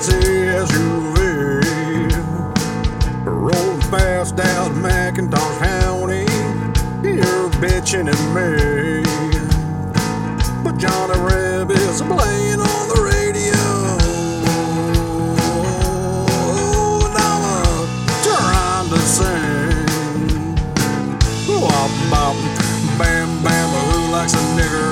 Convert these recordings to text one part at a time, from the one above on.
fancy SUV. Rolling fast down McIntosh County. You're bitching at me. But Johnny Reb is playing on the radio. And I'm trying to sing. Wop, bop, bam, bam, who likes a nigger?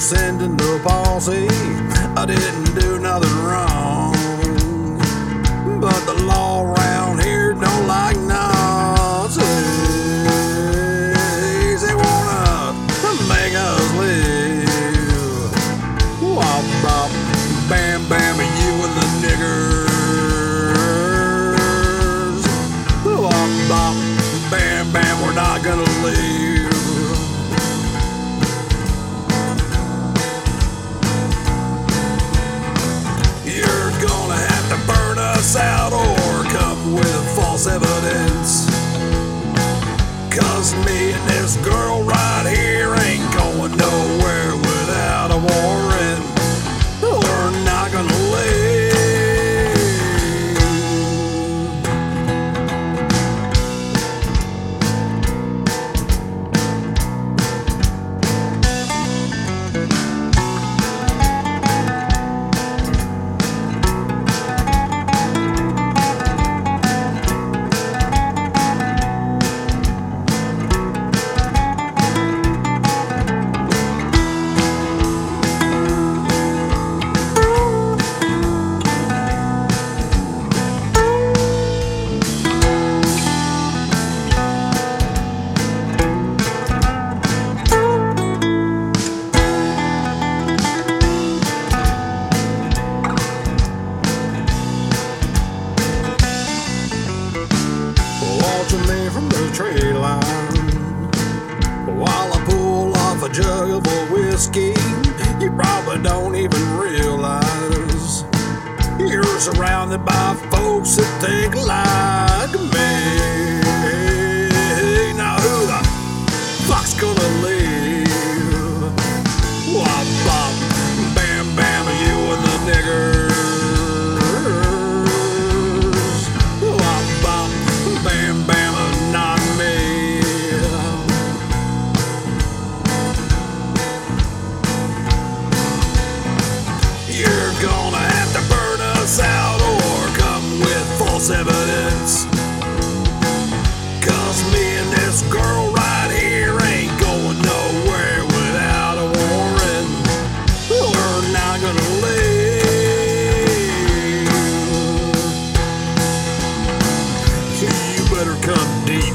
Send the posse. I didn't do nothing wrong. This girl right here from line while I pull off a jug of whiskey. You probably don't even realize you're surrounded by folks that think like Better come deep.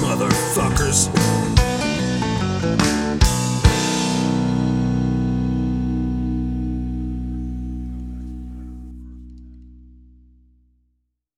Motherfuckers.